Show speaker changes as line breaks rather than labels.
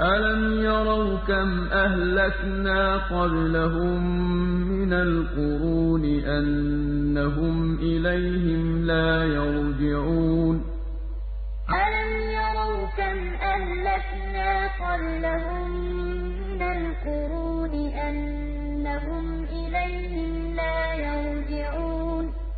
أَلَمْ يَرَوْا كَمْ أَهْلَكْنَا قَبْلَهُم مِّنَ الْقُرُونِ أَنَّهُمْ إِلَيْهِمْ لَا يَرْجِعُونَ أَلَمْ يَرَوْا كَمْ أَهْلَكْنَا